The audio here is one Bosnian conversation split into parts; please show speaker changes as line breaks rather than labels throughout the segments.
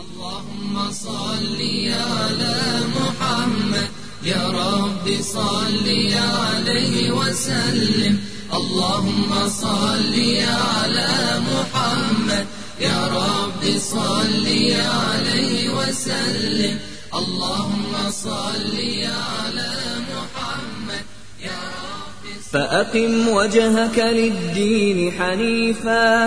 اللهم صل على محمد. يا رب صل عليه وسلم. اللهم صل على محمد. يا رب صل عليه وسلم. اللهم صل على محمد. يا رب
فأقم وجهك للدين حنيفا.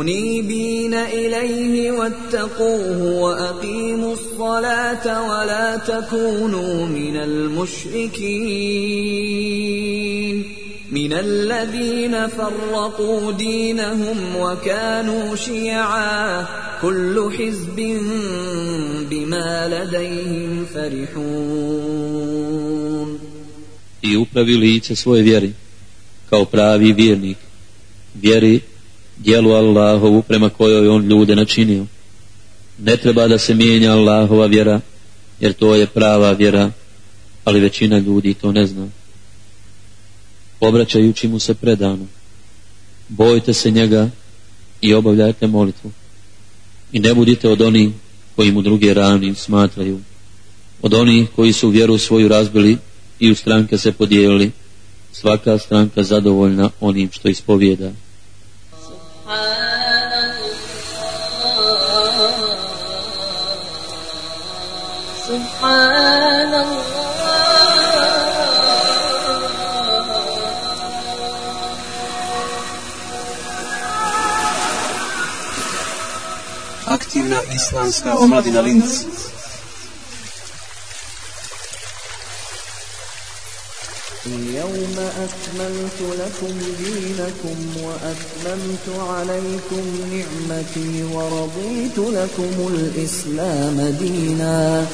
منيبين إليه واتقوه وأقيموا الصلاة ولا تكونوا من المشركين من الذين فرقوا دينهم وكانوا شيعا كل حزب بما لديهم فرحون
i upravi lice svoje vjeri kao pravi vjernik. Vjeri dijelu Allahovu prema kojoj on ljude načinio. Ne treba da se mijenja Allahova vjera jer to je prava vjera ali većina ljudi to ne zna. Obraćajući mu se predano bojte se njega i obavljajte molitvu. I ne budite od onih koji mu druge rani smatraju. Od onih koji su vjeru svoju razbili i u stranke se podijelili. Svaka stranka zadovoljna onim što ispovijeda.
سبحان الله
aktivna islamska omladina Linz.
وأتممت عليكم نعمتي ورضيت لكم الإسلام دينا.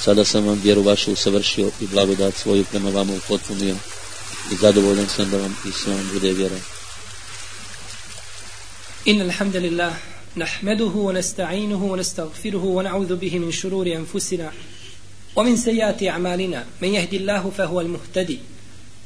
Sada sam vam vjeru vašu usavršio i blagodat svoju prema vama upotpunio i zadovoljan sam da vam islam bude vjera.
إن الحمد لله نحمده ونستعينه ونستغفره ونعوذ به من شرور أنفسنا ومن سيئات أعمالنا من يهدي الله فهو المهتدي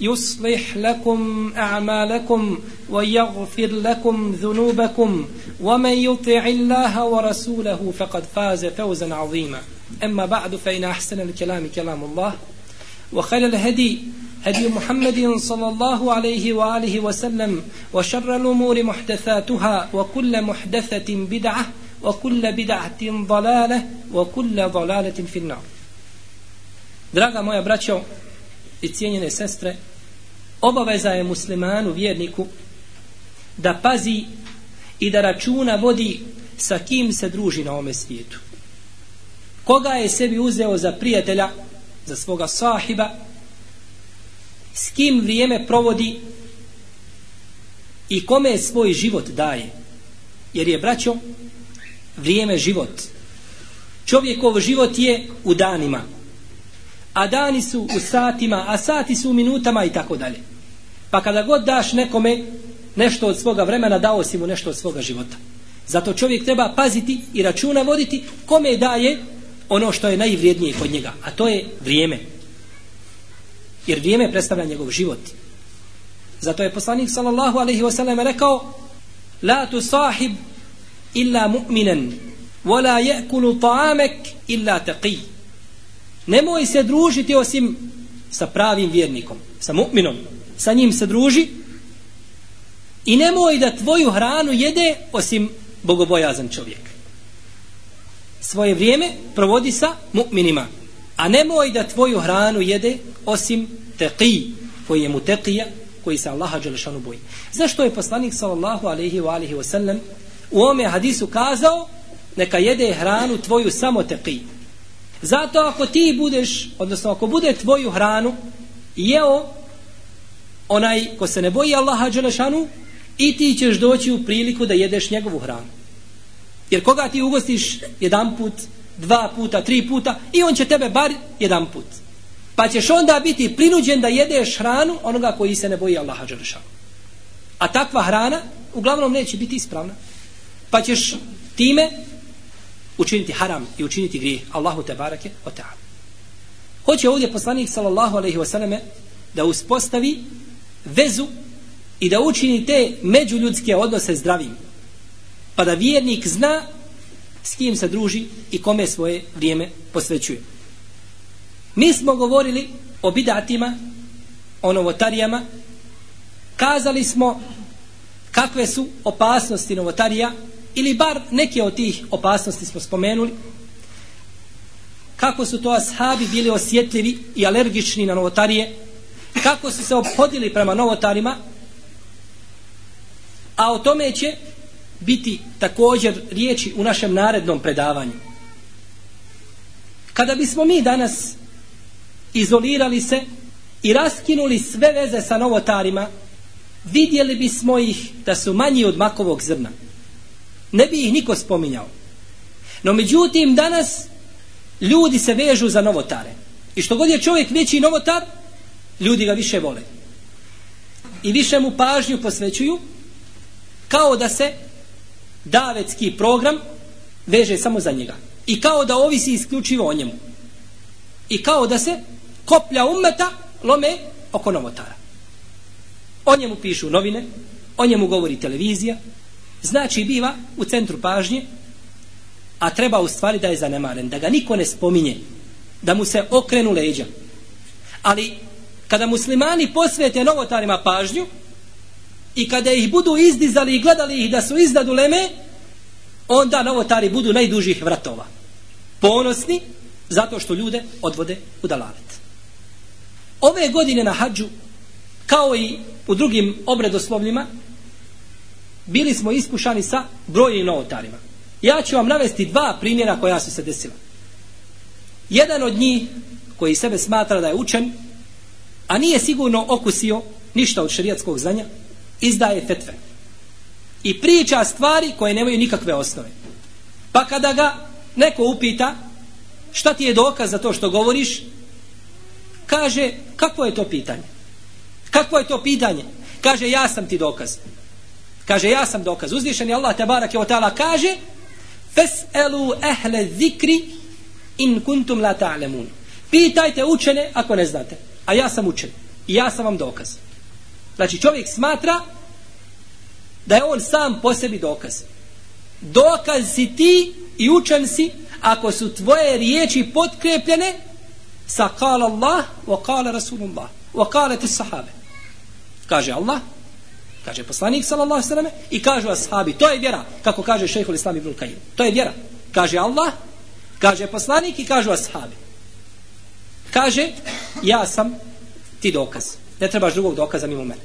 يصلح لكم أعمالكم ويغفر لكم ذنوبكم. ومن يطع الله ورسوله فقد فاز فوزا عظيما. أما بعد فإن أحسن الكلام كلام الله وخير الهدي هدي محمد صلى الله عليه وآله وسلم وشر الأمور محدثاتها وكل محدثة بدعة وكل بدعة ضلالة وكل ضلالة في النار. Draga moja braćo i cijenjene sestre, obaveza je muslimanu, vjerniku, da pazi i da računa vodi sa kim se druži na ome svijetu. Koga je sebi uzeo za prijatelja, za svoga sahiba, s kim vrijeme provodi i kome svoj život daje. Jer je, braćo, vrijeme život. Čovjekov život je u danima A dani su u satima, a sati su u minutama i tako dalje. Pa kada god daš nekome nešto od svoga vremena, dao si mu nešto od svoga života. Zato čovjek treba paziti i računa voditi kome daje ono što je najvrijednije kod njega. A to je vrijeme. Jer vrijeme predstavlja njegov život. Zato je poslanik sallallahu alaihi wasallam rekao La tu sahib illa mu'minan وَلَا يَأْكُلُ طَعَامَكْ إِلَّا تَقِي Nemoj se družiti osim sa pravim vjernikom, sa mu'minom. Sa njim se druži i nemoj da tvoju hranu jede osim bogobojazan čovjek. Svoje vrijeme provodi sa mu'minima. A nemoj da tvoju hranu jede osim teqi, koji je mu teqija, koji se Allaha Đelešanu boji. Zašto je poslanik sallallahu alaihi wa alaihi wa sallam u ome hadisu kazao neka jede hranu tvoju samo teqi. Zato ako ti budeš, odnosno ako bude tvoju hranu jeo onaj ko se ne boji Allaha Đelešanu i ti ćeš doći u priliku da jedeš njegovu hranu. Jer koga ti ugostiš jedan put, dva puta, tri puta i on će tebe bar jedan put. Pa ćeš onda biti prinuđen da jedeš hranu onoga koji se ne boji Allaha Đelešanu. A takva hrana uglavnom neće biti ispravna. Pa ćeš time učiniti haram i učiniti grijeh Allahu te barake o ta'ala. Hoće ovdje poslanik sallallahu alaihi wasallame da uspostavi vezu i da učini te međuljudske odnose zdravim. Pa da vjernik zna s kim se druži i kome svoje vrijeme posvećuje. Mi smo govorili o bidatima, o novotarijama, kazali smo kakve su opasnosti novotarija ili bar neke od tih opasnosti smo spomenuli. Kako su to ashabi bili osjetljivi i alergični na novotarije? Kako su se obhodili prema novotarima? A o tome će biti također riječi u našem narednom predavanju. Kada bismo mi danas izolirali se i raskinuli sve veze sa novotarima vidjeli bismo ih da su manji od makovog zrna ne bi ih niko spominjao. No međutim danas ljudi se vežu za novotare. I što god je čovjek veći novotar, ljudi ga više vole. I više mu pažnju posvećuju kao da se davetski program veže samo za njega. I kao da ovisi isključivo o njemu. I kao da se koplja umeta lome oko novotara. O njemu pišu novine, o njemu govori televizija, znači biva u centru pažnje a treba u stvari da je zanemaren da ga niko ne spominje da mu se okrenu leđa. Ali kada muslimani posvete novotarima pažnju i kada ih budu izdizali i gledali ih da su izdadu leme onda novotari budu najdužih vratova. Ponosni zato što ljude odvode u dalavet ove godine na hađu kao i u drugim obredoslovljima bili smo iskušani sa brojnim novotarima. Ja ću vam navesti dva primjera koja su se desila. Jedan od njih, koji sebe smatra da je učen, a nije sigurno okusio ništa od šerijatskog znanja, izdaje fetve. I priča stvari koje nemaju nikakve osnove. Pa kada ga neko upita šta ti je dokaz za to što govoriš, kaže, kako je to pitanje? Kako je to pitanje? Kaže, ja sam ti dokaz. Kaže, ja sam dokaz. Uzvišen je Allah, tabarak je otala, kaže, Fes'elu ehle zikri in kuntum la ta'lemun. Pitajte učene ako ne znate. A ja sam učen. I ja sam vam dokaz. Znači, čovjek smatra da je on sam po sebi dokaz. Dokaz si ti i učen si ako su tvoje riječi potkrepljene sa kala Allah wa kala Rasulullah wa kala ti sahabe. Kaže Allah, Kaže poslanik sallallahu alejhi ve selleme i kažu ashabi, to je vjera, kako kaže Šejhul Islam ibn Kajim. To je vjera. Kaže Allah, kaže poslanik i kažu ashabi. Kaže ja sam ti dokaz. Ne trebaš drugog dokaza mimo mene.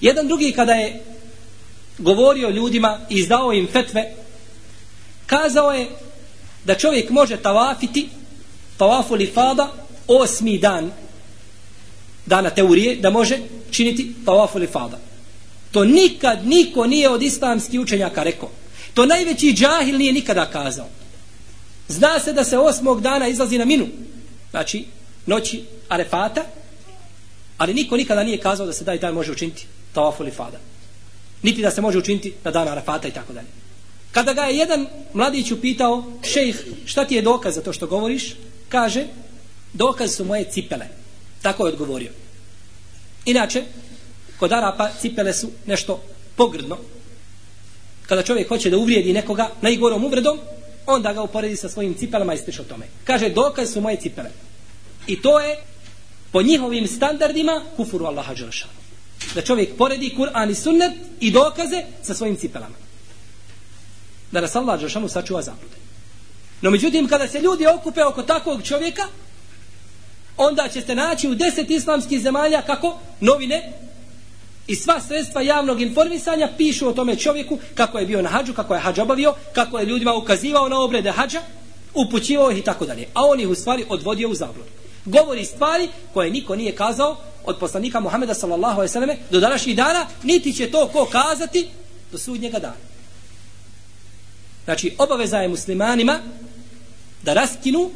Jedan drugi kada je govorio ljudima i izdao im fetve, kazao je da čovjek može tavafiti tavafu li fada osmi dan dana teorije da može činiti tavafu li fada. To nikad niko nije od islamskih učenjaka rekao. To najveći džahil nije nikada kazao. Zna se da se osmog dana izlazi na minu. Znači, noći arefata. Ali niko nikada nije kazao da se taj dan može učiniti tawaf ili fada. Niti da se može učiniti na dan arefata i tako dalje. Kada ga je jedan mladić upitao, šejh, šta ti je dokaz za to što govoriš? Kaže, dokaz su moje cipele. Tako je odgovorio. Inače, kod Arapa cipele su nešto pogrdno. Kada čovjek hoće da uvrijedi nekoga najgorom uvredom, onda ga uporedi sa svojim cipelama i slično tome. Kaže, dokaz su moje cipele. I to je po njihovim standardima kufuru Allaha Đelšanu. Da čovjek poredi Kur'an i sunnet i dokaze sa svojim cipelama. Da nas Allah Đelšanu sačuva zablude. No međutim, kada se ljudi okupe oko takvog čovjeka, onda će se naći u deset islamskih zemalja kako novine i sva sredstva javnog informisanja pišu o tome čovjeku kako je bio na hađu, kako je hađ obavio, kako je ljudima ukazivao na obrede hađa, upućivao ih i tako dalje. A on ih u stvari odvodio u zabludu. Govori stvari koje niko nije kazao od poslanika Muhameda sallallahu alejhi ve selleme do današnjih dana, niti će to ko kazati do sudnjega dana. Znači, obaveza je muslimanima da raskinu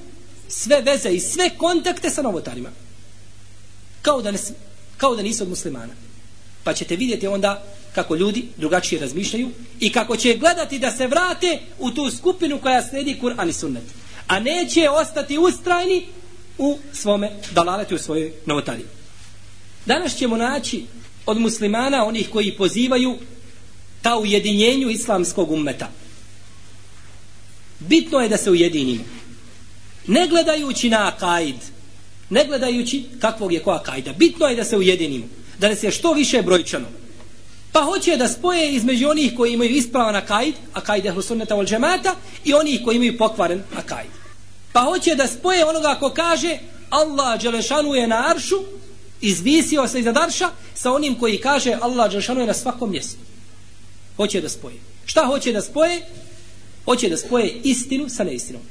sve veze i sve kontakte sa novotarima. Kao da, ne, kao da nisu od muslimana. Pa ćete vidjeti onda kako ljudi drugačije razmišljaju i kako će gledati da se vrate u tu skupinu koja sledi Kur'an i sunnet. A neće ostati ustrajni u svome dalaletu u svojoj novotariji. Danas ćemo naći od muslimana onih koji pozivaju ta ujedinjenju islamskog ummeta. Bitno je da se ujedinimo. Ne gledajući na akaid, ne gledajući kakvog je koja akajda. Bitno je da se ujedinimo. Da ne se što više brojčano. Pa hoće da spoje između onih koji imaju ispravan akaid, akaid ehlu sunneta vol džemata, i onih koji imaju pokvaren akaid. Pa hoće da spoje onoga ko kaže Allah Đelešanu je na aršu, izvisio se iznad arša, sa onim koji kaže Allah Đelešanu je na svakom mjestu. Hoće da spoje. Šta hoće da spoje? Hoće da spoje istinu sa neistinom.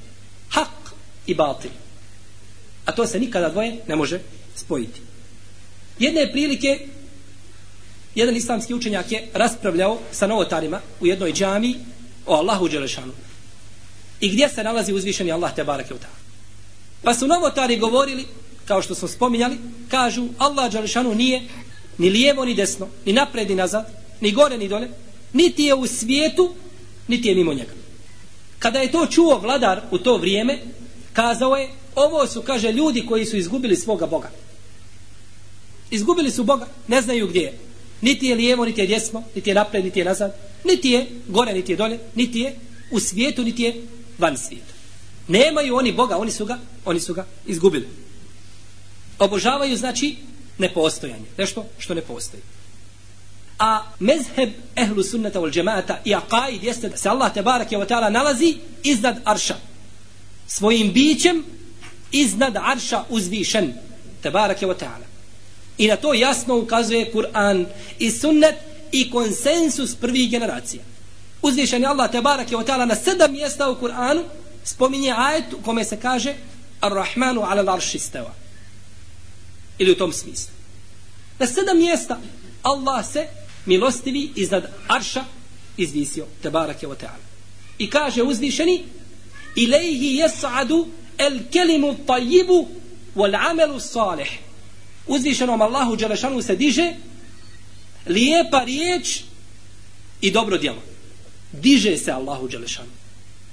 Hak i batil. A to se nikada dvoje ne može spojiti. Jedne prilike jedan islamski učenjak je raspravljao sa novotarima u jednoj džami o Allahu Đelešanu. I gdje se nalazi uzvišeni Allah te barake ta. Pa su novotari govorili, kao što smo spominjali, kažu Allah Đelešanu nije ni lijevo ni desno, ni napred ni nazad, ni gore ni dole, niti je u svijetu, niti je mimo njega. Kada je to čuo vladar u to vrijeme, kazao je, ovo su, kaže, ljudi koji su izgubili svoga Boga. Izgubili su Boga, ne znaju gdje je. Niti je lijevo, niti je desno, niti je napred, niti je nazad, niti je gore, niti je dole, niti je u svijetu, niti je van svijeta. Nemaju oni Boga, oni su ga, oni su ga izgubili. Obožavaju znači nepostojanje, nešto što ne postoji. A mezheb ehlu sunnata wal džemata i akaid jeste da se Allah te barake wa ta'ala nalazi iznad arša. Svojim bićem iznad arša uzvišen. Te barake wa ta'ala. I na to jasno ukazuje Kur'an i sunnet i konsensus prvih generacija. Uzvišen je Allah te barake wa ta'ala na sedam mjesta u Kur'anu spominje ajet u kome se kaže Ar-Rahmanu ala l'arši steva. Ili u tom smislu. Na sedam mjesta Allah se milostivi iznad arša izvisio te barake wa ta'ala. I kaže uzvišeni Ilejhi jes'adu el kelimu tajibu wal amelu salih. Uzvišenom Allahu Đelešanu se diže lijepa riječ i dobro djelo. Diže se Allahu Đelešanu.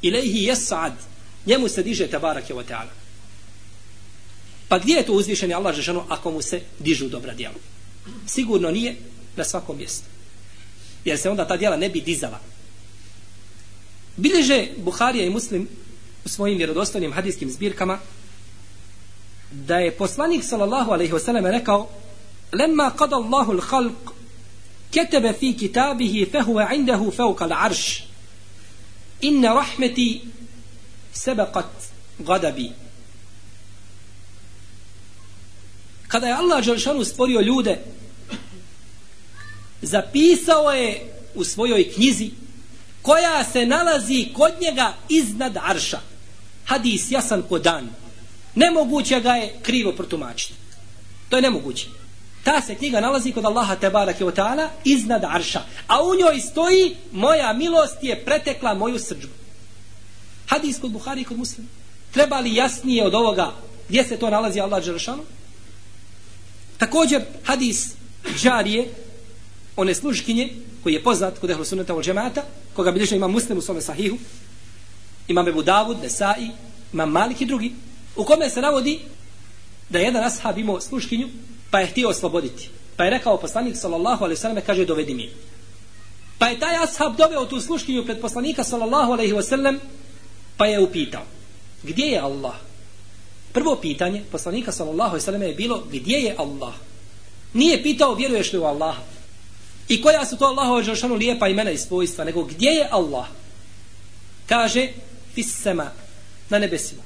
Ilaihi jes'ad njemu se diže te je wa ta'ala. Pa gdje je to uzvišeni Allah Đelešanu ako mu se dižu dobra djela? Sigurno nije na svakom mjestu. Jer se onda ta djela ne bi dizala. Bileže Buharija i Muslim u svojim vjerodostojnim hadijskim zbirkama da je poslanik sallallahu alejhi ve sellem rekao lemma qada Allahu al-khalq kataba fi kitabihi fehuve indahu fawqa al-'arsh inna rahmati sabaqat gadabi kada je Allah Đelšanu stvorio ljude zapisao je u svojoj knjizi koja se nalazi kod njega iznad arša. Hadis jasan ko dan. Nemoguće ga je krivo protumačiti. To je nemoguće. Ta se knjiga nalazi kod Allaha Tebara wa ta'ala iznad arša. A u njoj stoji moja milost je pretekla moju srđbu. Hadis kod Buhari i kod muslima. Treba li jasnije od ovoga gdje se to nalazi Allah Đerašanu? Također hadis džarije one služkinje, koji je poznat kod ehlu sunnata ul džemata koga bilježe ima muslim u svome sahihu imam Ebu Davud, Nesai imam Malik i drugi u kome se navodi da je jedan ashab imao sluškinju pa je htio osloboditi pa je rekao poslanik sallallahu alaihi wasallam kaže dovedi mi pa je taj ashab doveo tu sluškinju pred poslanika sallallahu alaihi wasallam Pa je upitao, gdje je Allah? Prvo pitanje poslanika sallallahu alejhi ve je bilo gdje je Allah? Nije pitao vjeruješ li u Allaha? I koja su to Allahova dželešanu lijepa imena i svojstva, nego gdje je Allah? Kaže, fis sema, na nebesima.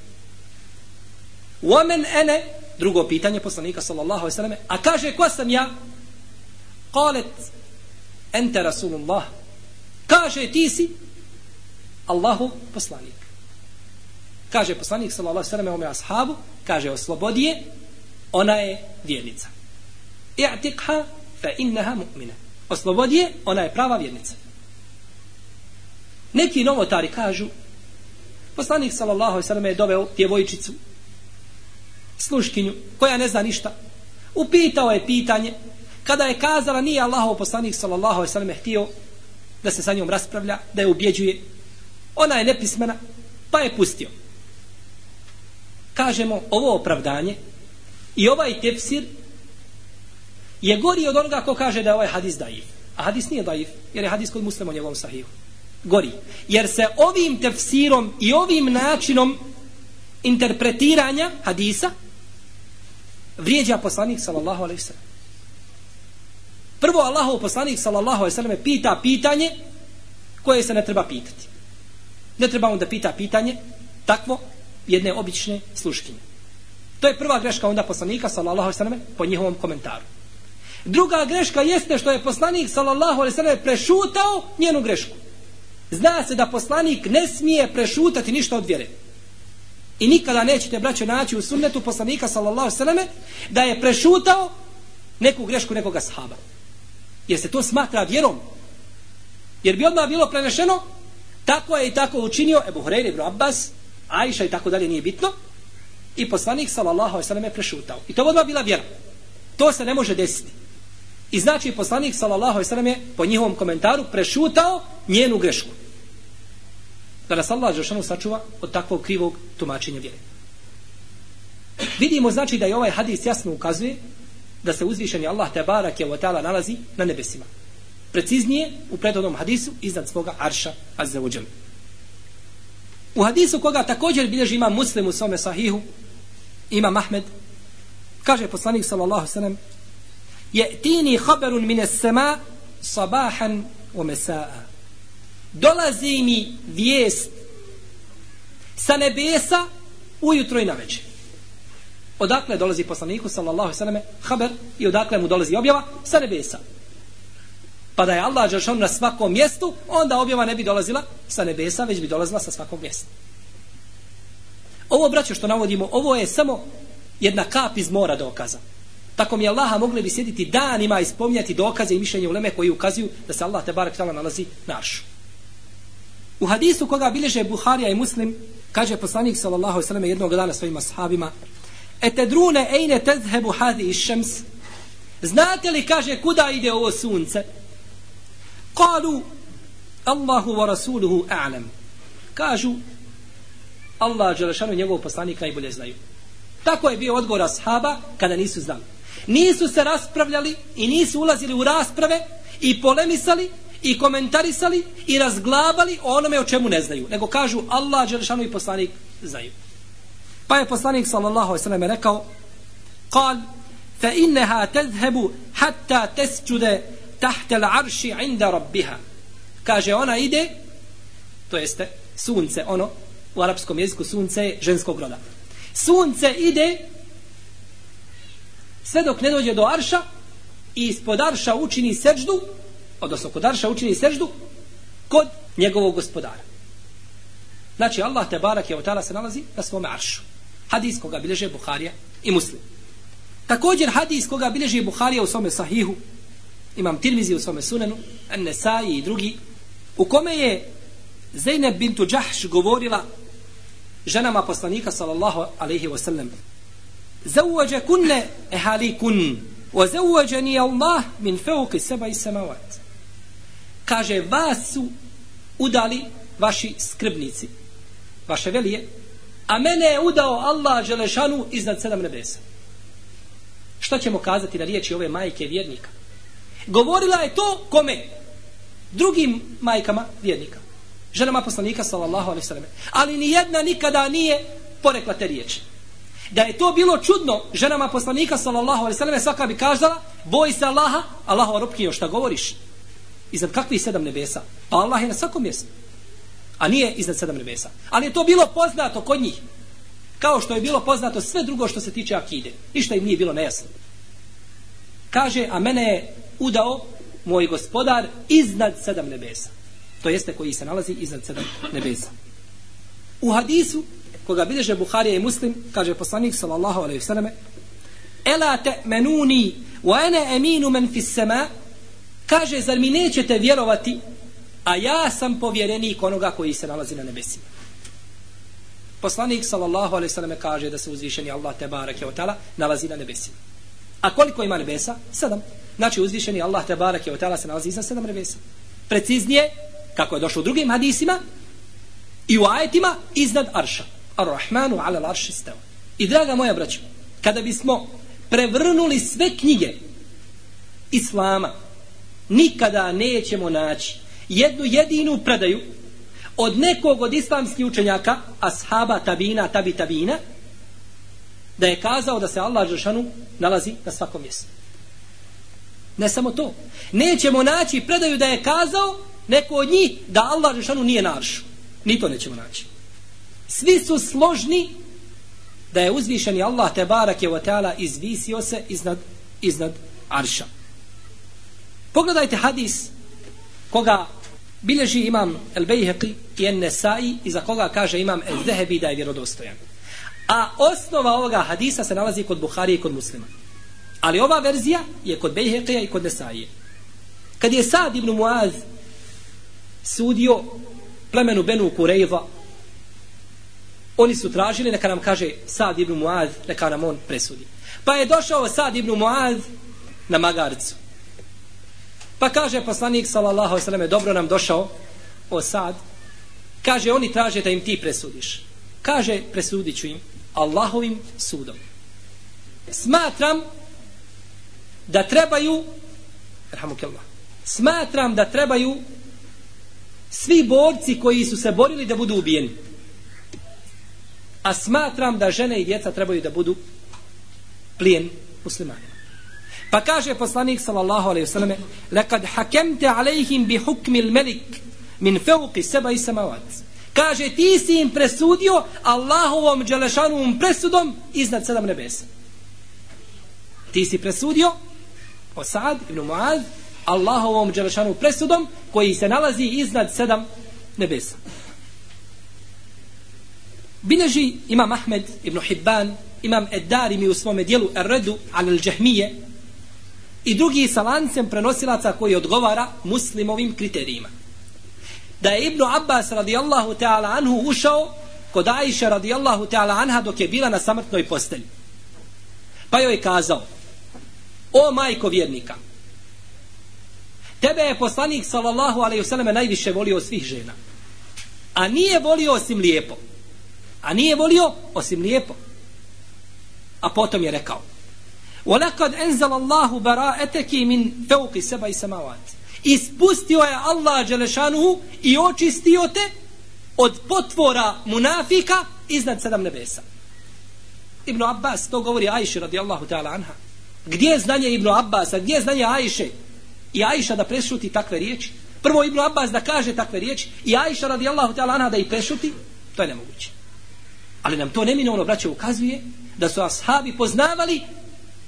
Omen ene, drugo pitanje poslanika sallallahu alejhi ve selleme, a kaže ko sam ja? Qalet ente rasulullah. Kaže ti si Allahu poslanik. Kaže poslanik sallallahu alejhi ve selleme ome ashabu, kaže oslobodi je, ona je vjernica. I'tiqha fa innaha mu'mina. Oslobodi je, ona je prava vjernica. Neki novotari kažu, poslanik sallallahu alejhi ve selleme je doveo djevojčicu sluškinju, koja ne zna ništa. Upitao je pitanje, kada je kazala nije Allahov poslanik sallallahu alejhi ve sellem htio da se sa njom raspravlja, da je ubjeđuje. Ona je nepismena, pa je pustio. Kažemo ovo opravdanje i ovaj tefsir je gori od onoga ko kaže da je ovaj hadis daif. A hadis nije daif, jer je hadis kod muslima u njegovom sahiju. Gori. Jer se ovim tefsirom i ovim načinom interpretiranja hadisa vrijeđa poslanik sallallahu alaihi sallam. Prvo Allahov poslanik sallallahu alaihi sallam pita pitanje koje se ne treba pitati. Ne treba on da pita pitanje takvo jedne obične sluškinje. To je prva greška onda poslanika sallallahu alaihi sallam po njihovom komentaru. Druga greška jeste što je poslanik sallallahu alaihi sallam prešutao njenu grešku. Zna se da poslanik ne smije prešutati ništa od vjere. I nikada nećete, braćo, naći u sunnetu poslanika, sallallahu sallame, da je prešutao neku grešku nekoga sahaba. Jer se to smatra vjerom. Jer bi odmah bilo prenešeno, tako je i tako učinio Ebu Hureyre, Ibn Abbas, Ajša i tako dalje, nije bitno. I poslanik, sallallahu sallame, prešutao. I to bi odmah bila vjera. To se ne može desiti. I znači poslanik, sallallahu sallame, po njihovom komentaru, prešutao njenu grešku da nas Allah Žešanu sačuva od takvog krivog tumačenja vjere. Vidimo znači da je ovaj hadis jasno ukazuje da se uzvišeni Allah te barak je ta'ala nalazi na nebesima. Preciznije u prethodnom hadisu iznad svoga arša azza wa U hadisu koga također bilježi ima muslim u svome sahihu, ima Mahmed, kaže poslanik sallallahu sallam, je tini haberun mine sema sabahan o mesa'a dolazi mi vijest sa nebesa ujutro i na večer. Odakle dolazi poslaniku sallallahu sallam haber i odakle mu dolazi objava sa nebesa. Pa da je Allah Đeršan na svakom mjestu, onda objava ne bi dolazila sa nebesa, već bi dolazila sa svakog mjesta. Ovo, braćo, što navodimo, ovo je samo jedna kap iz mora dokaza. Tako mi Allaha mogli bi sjediti danima i spominjati dokaze i mišljenje u leme koji ukazuju da se Allah te barak tala nalazi našu. U hadisu koga bilježe Buharija i Muslim, kaže poslanik sallallahu alejhi ve sellem jednog dana svojim ashabima: etedrune ejne tezhebu hadi ash-shams?" Znate li kaže kuda ide ovo sunce? Qalu Allahu wa rasuluhu a'lam. Kažu Allah dželešanu njegov poslanik najbolje znaju. Tako je bio odgovor ashaba kada nisu znali. Nisu se raspravljali i nisu ulazili u rasprave i polemisali i komentarisali i razglabali o onome o čemu ne znaju. Nego kažu Allah, Đelešanu i poslanik znaju. Pa je poslanik sallallahu alaihi sallam rekao Kal, fe inneha tezhebu hatta tesđude tahtel arši inda rabbiha. Kaže, ona ide, to jeste sunce, ono, u arapskom jeziku sunce je ženskog roda. Sunce ide sve dok ne dođe do arša i ispod arša učini seđdu odnosno kod Arša učini seždu kod njegovog gospodara. Znači Allah te barak je otala se nalazi na svom aršu. Hadis koga bilježe Buharija i Muslim. Također hadis koga bilježi Buharija u svome sahihu, imam Tirmizi u svome sunenu, An-Nesai i drugi, u kome je Zeynep bintu Džahš govorila ženama poslanika sallallahu alaihi wa sallam Zawwaja kunne ehali kun wa zawwajani Allah min fawqi sab'i samavati kaže vas su udali vaši skrbnici vaše velije a mene je udao Allah Želešanu iznad sedam nebesa što ćemo kazati na riječi ove majke vjernika govorila je to kome drugim majkama vjernika ženama poslanika sallallahu alaihi sallam. Ali ni jedna nikada nije porekla te riječi. Da je to bilo čudno ženama poslanika sallallahu alaihi sallam, svaka bi kazala, boj se Allaha, Allahova robkinjo, šta govoriš? Iznad kakvih sedam nebesa? Pa Allah je na svakom mjestu. A nije iznad sedam nebesa. Ali je to bilo poznato kod njih. Kao što je bilo poznato sve drugo što se tiče akide. Ništa im nije bilo nejasno. Kaže, a mene je udao moj gospodar iznad sedam nebesa. To jeste koji se nalazi iznad sedam nebesa. U hadisu, koga bideže Buharija i Muslim, kaže poslanik sallallahu alaihi selleme: Ela te menuni, wa ene eminu men fis sema, kaže, zar mi nećete vjerovati, a ja sam povjerenik onoga koji se nalazi na nebesima. Poslanik sallallahu alejhi ve selleme kaže da se uzvišeni Allah te bareke ve taala nalazi na nebesima. A koliko ima nebesa? Sedam. Znači uzvišeni Allah te bareke ve taala se nalazi iznad sedam nebesa. Preciznije, kako je došlo u drugim hadisima i u ajetima iznad arša. Ar-Rahmanu ala l'arši stava. I draga moja braćo, kada bismo prevrnuli sve knjige Islama, nikada nećemo naći jednu jedinu predaju od nekog od islamskih učenjaka, ashaba, tabina, tabi, tabina, da je kazao da se Allah Žešanu nalazi na svakom mjestu. Ne samo to. Nećemo naći predaju da je kazao neko od njih da Allah Žešanu nije naršu. Ni to nećemo naći. Svi su složni da je uzvišeni Allah Tebarak je Teala izvisio se iznad, iznad arša. Pogledajte hadis koga bilježi imam El Bejheqi i En Nesai i za koga kaže imam El Zehebi da je vjerodostojan. A osnova ovoga hadisa se nalazi kod Buhari i kod muslima. Ali ova verzija je kod Bejheqija i kod Nesai. Kad je Sad ibn Muaz sudio plemenu Benu Kurejva oni su tražili neka nam kaže Sad ibn Muaz neka nam on presudi. Pa je došao Sad ibn Muaz na magarcu. Pa kaže poslanik sallallahu alejhi ve dobro nam došao o sad. Kaže oni traže da im ti presudiš. Kaže presudiću im Allahovim sudom. Smatram da trebaju rahmukallah. Smatram da trebaju svi borci koji su se borili da budu ubijeni. A smatram da žene i djeca trebaju da budu plijen muslimanima. Pa kaže poslanik sallallahu alejhi ve selleme: "Lekad hakemte alejhim bi hukmi al-malik min fawqi sab'i samawat." Kaže ti si im presudio Allahovom dželešanovom presudom iznad sedam nebesa. Ti si presudio Osad ibn Mu'ad Allahovom dželešanu presudom koji se nalazi iznad sedam nebesa. Bileži imam Ahmed ibn Hibban, imam Eddarimi u svome dijelu Erredu al-đahmije, i drugi sa lancem prenosilaca koji odgovara muslimovim kriterijima. Da je Ibnu Abbas radijallahu ta'ala anhu ušao kod Aisha radijallahu ta'ala anha dok je bila na samrtnoj postelji. Pa joj je kazao O majko vjernika Tebe je poslanik sallallahu alaihi vseleme najviše volio svih žena. A nije volio osim lijepo. A nije volio osim lijepo. A potom je rekao وَلَقَدْ أَنْزَلَ اللَّهُ بَرَاءَتَكِ مِنْ فَوْقِ سَبَا سَمَوَاتِ Ispustio je Allah Đelešanuhu i očistio te od potvora munafika iznad sedam nebesa. Ibn Abbas to govori Ajši radijallahu ta'ala anha. Gdje je znanje Ibn Abbas, a gdje je znanje Ajše? I Ajša da prešuti takve riječi? Prvo Ibn Abbas da kaže takve riječi i Ajša radijallahu ta'ala anha da ih prešuti? To je nemoguće. Ali nam to neminovno braće ukazuje da su ashabi poznavali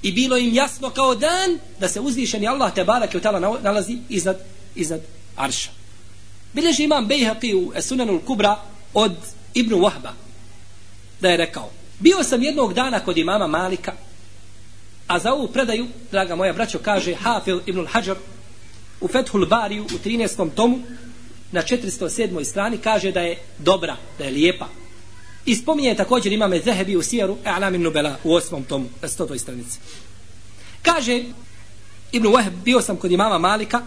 i bilo im jasno kao dan da se uzvišeni Allah te barak je tala nalazi iznad, iznad arša. Bileži imam Bejhaqi u Esunanul Kubra od Ibnu Wahba da je rekao bio sam jednog dana kod imama Malika a za ovu predaju draga moja braćo kaže Hafil ibn Hajar u Fethul Bariju u 13. tomu na 407. strani kaže da je dobra, da je lijepa I spominje također imame Zehebi u Sijeru A'lamin Nubela u osmom tomu na stotoj stranici. Kaže Ibn Wahb, bio sam kod imama Malika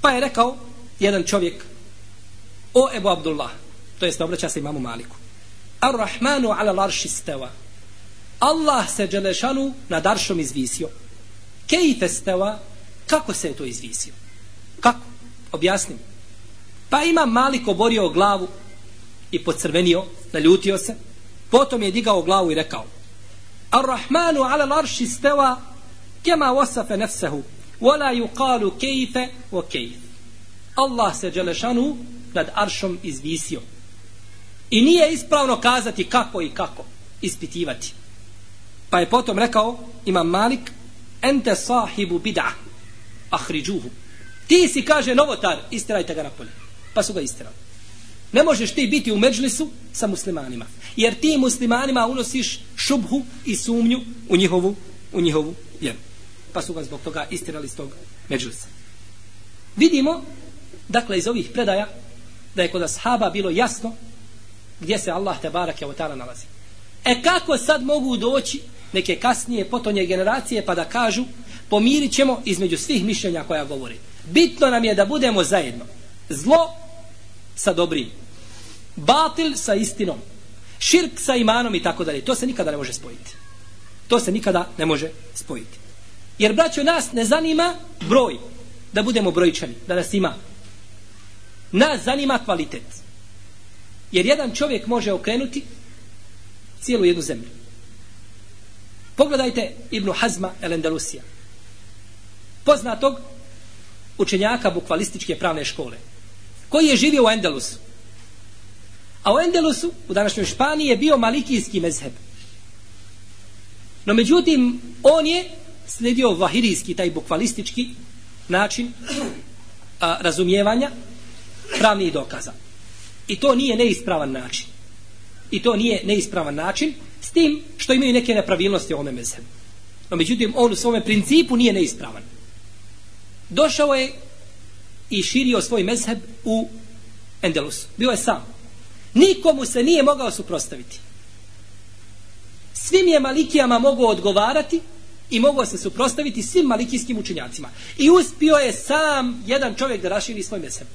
pa je rekao jedan čovjek o Ebu Abdullah to jest obraća se imamu Maliku Ar-Rahmanu ala larši steva Allah se Đelešanu na daršom izvisio Kejfe steva kako se je to izvisio kako? objasnim Pa ima Malik oborio glavu i pocrvenio, naljutio se. Potom je digao glavu i rekao Ar-Rahmanu ala l'arši steva kema wasafe nefsehu wala yuqalu kejfe o kejf. Allah se Đelešanu nad aršom izvisio. I nije ispravno kazati kako i kako ispitivati. Pa je potom rekao Imam Malik ente sahibu bid'a ahriđuhu. Ti si, kaže, novotar, istirajte ga napolje. Pa su ga istirali. Ne možeš ti biti u međlisu sa muslimanima. Jer ti muslimanima unosiš šubhu i sumnju u njihovu, u njihovu vjeru. Pa su ga zbog toga istirali iz tog međlisa. Vidimo, dakle, iz ovih predaja, da je kod ashaba bilo jasno gdje se Allah te barak je nalazi. E kako sad mogu doći neke kasnije potonje generacije pa da kažu pomirit ćemo između svih mišljenja koja govori. Bitno nam je da budemo zajedno. Zlo sa dobrim. Batil sa istinom. Širk sa imanom i tako dalje. To se nikada ne može spojiti. To se nikada ne može spojiti. Jer braćo nas ne zanima broj. Da budemo brojčani. Da nas ima. Nas zanima kvalitet. Jer jedan čovjek može okrenuti cijelu jednu zemlju. Pogledajte Ibnu Hazma el Endalusija. Poznatog učenjaka bukvalističke pravne škole. Koji je živio u Endelusu. A u Endelusu, u današnjoj Španiji, je bio malikijski mezheb. No međutim, on je slijedio vahirijski, taj bukvalistički način a, razumijevanja pravnih dokaza. I to nije neispravan način. I to nije neispravan način s tim što imaju neke nepravilnosti u ovome mezhebu. No međutim, on u svome principu nije neispravan. Došao je i širio svoj mezheb u Endelusu. Bio je sam. Nikomu se nije mogao suprostaviti. Svim je malikijama mogao odgovarati i mogao se suprostaviti svim malikijskim učenjacima. I uspio je sam jedan čovjek da raširi svoj mezheb.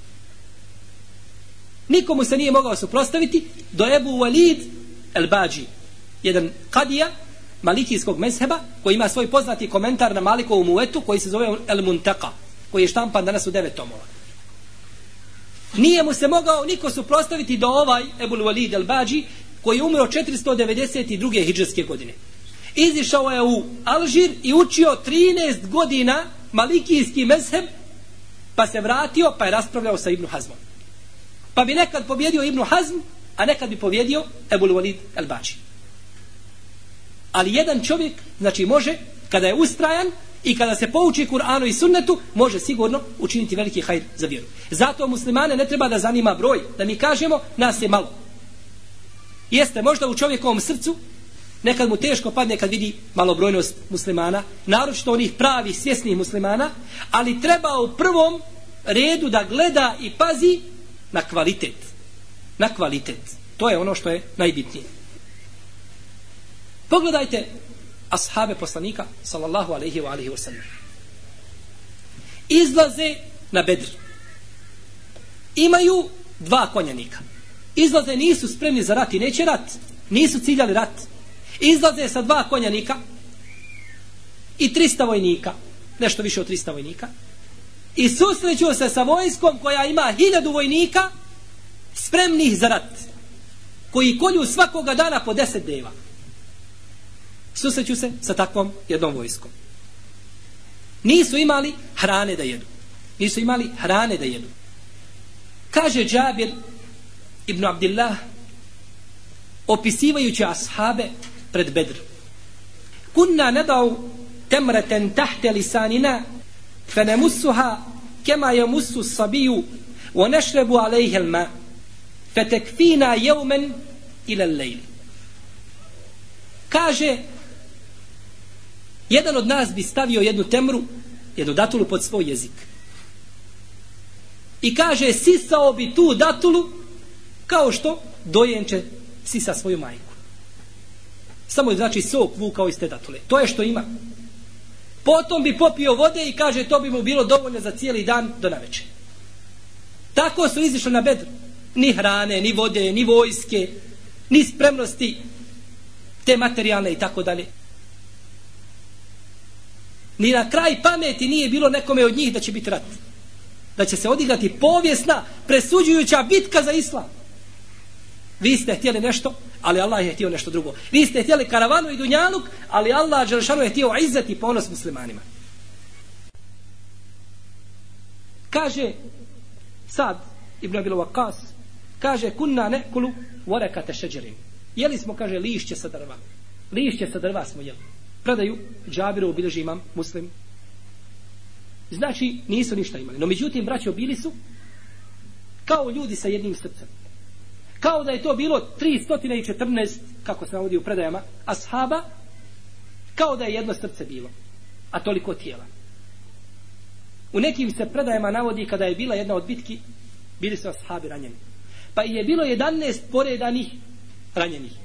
Nikomu se nije mogao suprostaviti do Ebu Walid el Bađi, jedan kadija malikijskog mezheba koji ima svoj poznati komentar na Malikovu muetu koji se zove El Muntaka koji je štampan danas u devet tomova. Nije mu se mogao niko suprostaviti do ovaj Ebul Walid el Bađi koji je umro 492. hijđarske godine. Izišao je u Alžir i učio 13 godina malikijski mezheb pa se vratio pa je raspravljao sa Ibnu Hazmom. Pa bi nekad pobjedio Ibnu Hazm, a nekad bi pobjedio Ebul Walid el-Bađi. Ali jedan čovjek, znači može, kada je ustrajan i kada se pouči Kur'anu i sunnetu, može sigurno učiniti veliki hajr za vjeru. Zato muslimane ne treba da zanima broj, da mi kažemo, nas je malo. Jeste, možda u čovjekovom srcu, nekad mu teško padne kad vidi malobrojnost muslimana, naročito onih pravih, svjesnih muslimana, ali treba u prvom redu da gleda i pazi na kvalitet. Na kvalitet. To je ono što je najbitnije. Pogledajte ashabe poslanika sallallahu alaihi wa alaihi wa sallam. Izlaze na bedr. Imaju dva konjanika. Izlaze nisu spremni za rat i neće rat. Nisu ciljali rat. Izlaze sa dva konjanika i 300 vojnika. Nešto više od 300 vojnika i susreću se sa vojskom koja ima hiljadu vojnika spremnih za rat koji kolju svakoga dana po deset deva susreću se sa takvom jednom vojskom. Nisu imali hrane da jedu. Nisu imali hrane da jedu. Kaže Džabir ibn Abdillah opisivajući ashabe pred Bedr. Kunna nadau temraten tahte lisanina fe ne musuha kema je musu sabiju wa nešrebu alejhel lma fe tekfina ila lejli. Kaže jedan od nas bi stavio jednu temru jednu datulu pod svoj jezik i kaže sisao bi tu datulu kao što dojenče sisa svoju majku samo je znači sok vukao iz te datule to je što ima Potom bi popio vode i kaže to bi mu bilo dovoljno za cijeli dan do naveče. Tako su izišli na bedru. Ni hrane, ni vode, ni vojske, ni spremnosti te materijalne i tako dalje. Ni na kraj pameti nije bilo nekome od njih da će biti rat. Da će se odigrati povijesna, presuđujuća bitka za islam. Vi ste htjeli nešto, ali Allah je htio nešto drugo. Vi ste htjeli karavanu i dunjaluk, ali Allah Đelšanu je htio izzeti ponos muslimanima. Kaže Sad Ibn Abil Waqas, kaže kunna nekulu vorekate šeđerim. Jeli smo, kaže, lišće sa drva. Lišće sa drva smo jeli. Predaju, džabiru obilježi imam, muslim. Znači, nisu ništa imali. No, međutim, braćo, bili su kao ljudi sa jednim srcem. Kao da je to bilo 314, kako se navodi u predajama, ashaba, kao da je jedno srce bilo, a toliko tijela. U nekim se predajama navodi kada je bila jedna od bitki, bili su ashabi ranjeni. Pa je bilo 11 poredanih ranjenih.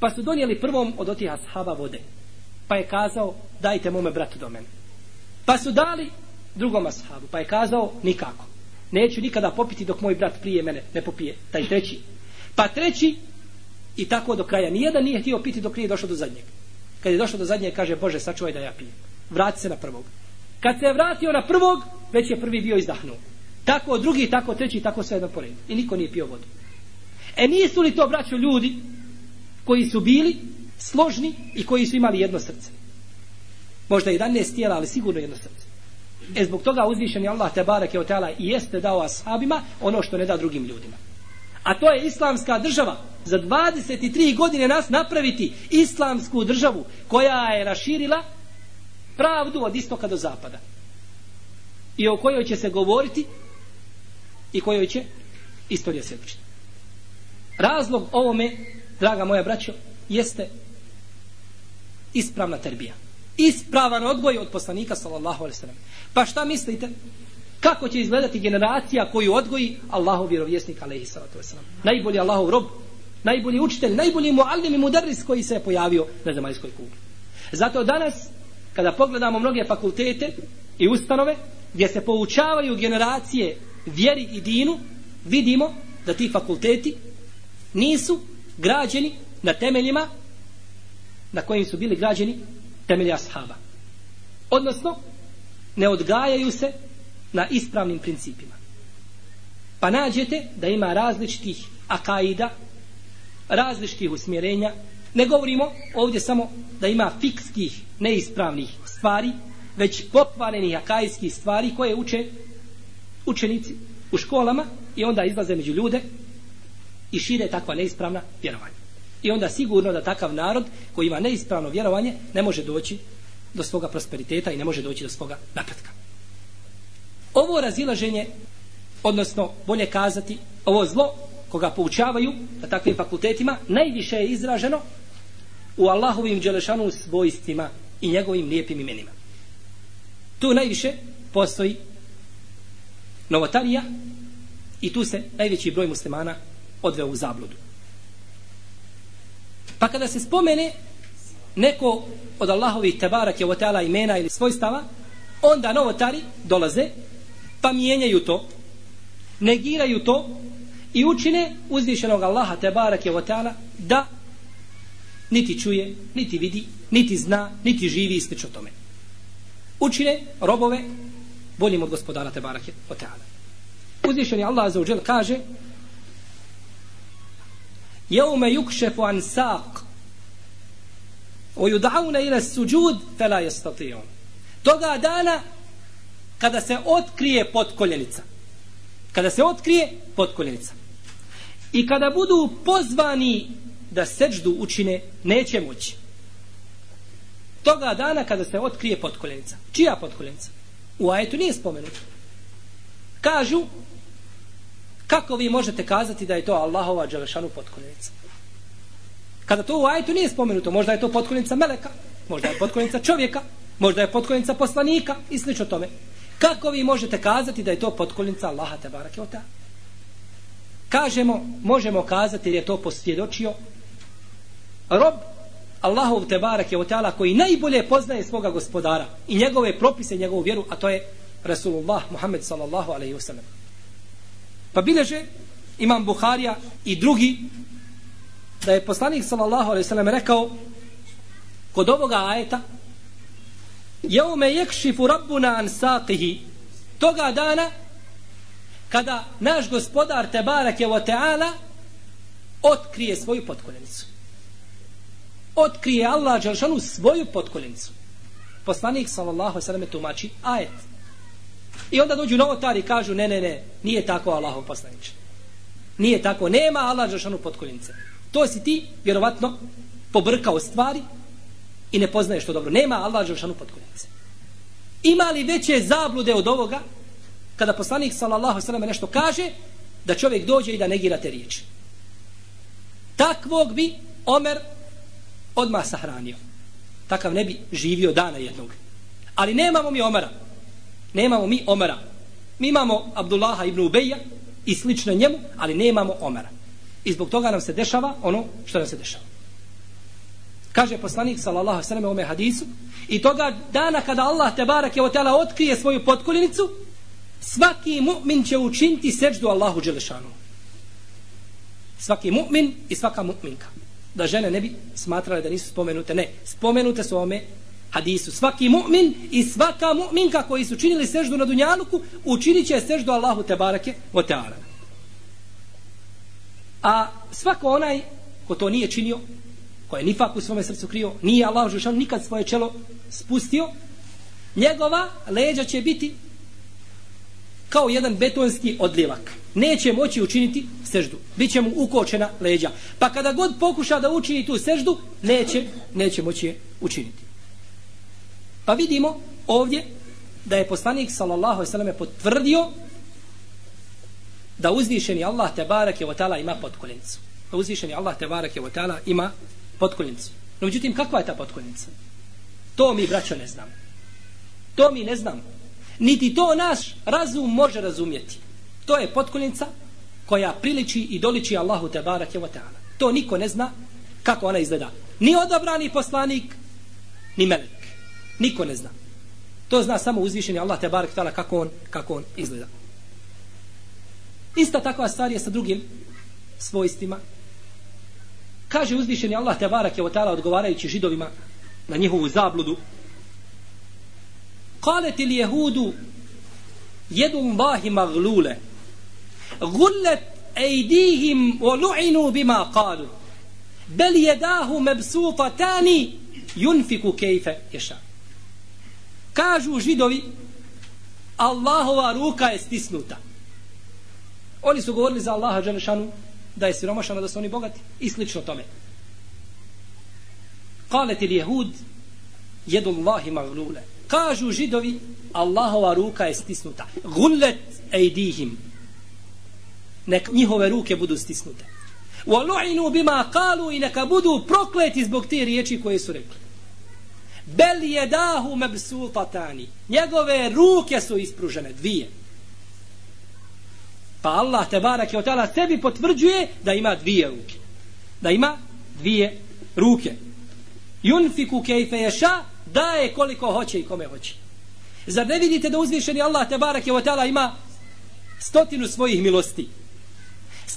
Pa su donijeli prvom od otih ashaba vode. Pa je kazao, dajte mome bratu do mene. Pa su dali drugom ashabu. Pa je kazao, nikako. Neću nikada popiti dok moj brat prije mene ne popije. Taj treći. Pa treći i tako do kraja. Nijedan nije htio piti dok nije došao do zadnjeg. Kad je došao do zadnjeg, kaže, Bože, sačuvaj da ja pijem. Vrati se na prvog. Kad se je vratio na prvog, već je prvi bio izdahnuo. Tako drugi, tako treći, tako sve jedno pored. I niko nije pio vodu. E nisu li to, braćo, ljudi koji su bili složni i koji su imali jedno srce? Možda i danes tijela, ali sigurno jedno srce. E zbog toga uzvišen je Allah te barake o teala i jeste dao ashabima ono što ne da drugim ljudima. A to je islamska država. Za 23 godine nas napraviti islamsku državu koja je raširila pravdu od istoka do zapada. I o kojoj će se govoriti i kojoj će istorija se učiti. Razlog ovome, draga moja braćo, jeste ispravna terbija. Ispravan odgoj od poslanika sallallahu alaihi sallam. Pa šta mislite? Kako će izgledati generacija koju odgoji Allahov vjerovjesnik alaihi sallatu vesselam? Najbolji Allahov rob, najbolji učitelj, najbolji muallim i mudarris koji se je pojavio na zemaljskoj kugli. Zato danas kada pogledamo mnoge fakultete i ustanove gdje se poučavaju generacije vjeri i dinu, vidimo da ti fakulteti nisu građeni na temeljima na kojim su bili građeni temelji ashaba. Odnosno, ne odgajaju se na ispravnim principima. Pa nađete da ima različitih akaida, različitih usmjerenja, ne govorimo ovdje samo da ima fikskih, neispravnih stvari, već pokvarenih akajskih stvari koje uče učenici u školama i onda izlaze među ljude i šire takva neispravna vjerovanja. I onda sigurno da takav narod koji ima neispravno vjerovanje ne može doći do svoga prosperiteta i ne može doći do svoga napretka. Ovo razilaženje, odnosno bolje kazati, ovo zlo koga poučavaju na takvim fakultetima, najviše je izraženo u Allahovim dželešanu svojstvima i njegovim lijepim imenima. Tu najviše postoji novotarija i tu se najveći broj muslimana odveo u zabludu. Pa kada se spomene neko od Allahovih tebarak je otala imena ili svojstava, onda novotari dolaze pa mijenjaju to, negiraju to i učine uzvišenog Allaha tebarak je otala da niti čuje, niti vidi, niti zna, niti živi i slično tome. Učine robove boljim od gospodara tebarak je o Uzvišeni Allah za uđel kaže jeume yukšefu an saq o yud'auna ila suđud fela jestatijon. Toga dana kada se otkrije potkoljenica. Kada se otkrije potkoljenica. I kada budu pozvani da seđdu učine, neće moći. Toga dana kada se otkrije potkoljenica. Čija potkoljenica? U ajetu nije spomenuto. Kažu, kako vi možete kazati da je to Allahova dželešanu potkoljenica? Kada to u ajetu nije spomenuto, možda je to potkoljenica meleka, možda je potkoljenica čovjeka, možda je potkoljenica poslanika i slično tome. Kako vi možete kazati da je to potkoljenica Allaha te Kjota? Kažemo, možemo kazati jer je to posvjedočio rob Allahov te Kjota koji najbolje poznaje svoga gospodara i njegove propise, njegovu vjeru, a to je Rasulullah Muhammed sallallahu alaihi wasallam. Pa bileže imam Buharija i drugi da je poslanik sallallahu alejhi ve sellem rekao kod ovoga ajeta Jaume yekšifu rabbuna an saqihi toga dana kada naš gospodar te barake o ta'ala otkrije svoju potkoljenicu. Otkrije Allah Đelšanu svoju potkoljenicu. Poslanik sallallahu alejhi ve sellem tumači ajet. I onda dođu novotari i kažu ne, ne, ne, nije tako Allahov poslanič. Nije tako, nema Allah Đelšanu potkoljenice. To si ti, vjerovatno, pobrkao stvari i ne poznaješ to dobro. Nema Allah Đelšanu potkoljenice. Ima li veće zablude od ovoga kada poslanik sallallahu sallam nešto kaže da čovjek dođe i da negira te riječi. Takvog bi Omer odmah sahranio. Takav ne bi živio dana jednog. Ali nemamo mi Omara. Nemamo mi Omera. Mi imamo Abdullaha ibn Ubeja i slično njemu, ali nemamo Omera. I zbog toga nam se dešava ono što nam se dešava. Kaže poslanik sallallahu sallam u ome hadisu i toga dana kada Allah te barak je otkrije svoju potkoljenicu, svaki mu'min će učiniti seždu Allahu Đelešanu. Svaki mu'min i svaka mu'minka. Da žene ne bi smatrale da nisu spomenute. Ne, spomenute su ome hadisu. Svaki mu'min i svaka mu'minka koji su činili seždu na Dunjaluku, učinit će seždu Allahu Tebarake o Teala. A svako onaj ko to nije činio, ko je nifak u svome srcu krio, nije Allah Žešan nikad svoje čelo spustio, njegova leđa će biti kao jedan betonski odlivak. Neće moći učiniti seždu. Biće mu ukočena leđa. Pa kada god pokuša da učini tu seždu, neće, neće moći je učiniti. Pa vidimo ovdje da je poslanik sallallahu alejhi ve potvrdio da uzvišeni Allah te bareke ve taala ima potkoljenicu. Da uzvišeni Allah te bareke ve taala ima potkoljenicu. No međutim kakva je ta potkoljnica? To mi braćo ne znam. To mi ne znam niti to naš razum može razumjeti. To je potkoljnica koja priliči i doliči Allahu te bareke ve ta'ala. To niko ne zna kako ona izgleda. Ni odabrani poslanik, ni melek. Niko ne zna. To zna samo uzvišeni Allah te barek tala kako on, kako on izgleda. Ista takva stvar je sa drugim svojstvima. Kaže uzvišeni Allah te barek je otala odgovarajući židovima na njihovu zabludu. Kaleti il jehudu jedum vahi maglule gullet ejdihim o lu'inu bima kalu bel jedahu mebsufa tani junfiku kejfe ješak kažu židovi Allahova ruka je stisnuta. Oni su govorili za Allaha Đelešanu da je siromašana da su oni bogati i slično tome. Kaleti li jehud jedu Allahi maglule kažu židovi Allahova ruka je stisnuta. Gullet ejdihim nek njihove ruke budu stisnute. Wa lu'inu bima qalu inaka budu prokleti zbog te riječi koje su rekli. Bel jedahu mebsultatani. Njegove ruke su ispružene, dvije. Pa Allah te barak je otala sebi potvrđuje da ima dvije ruke. Da ima dvije ruke. Yunfiku kejfe ješa daje koliko hoće i kome hoće. Zar ne vidite da uzvišeni Allah te barak je otala ima stotinu svojih milosti?